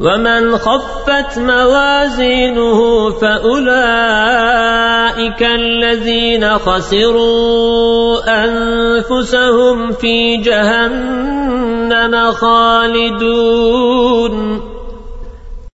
ومن خفت موازينه فأولئك الذين خسروا أنفسهم في جهنم خالدون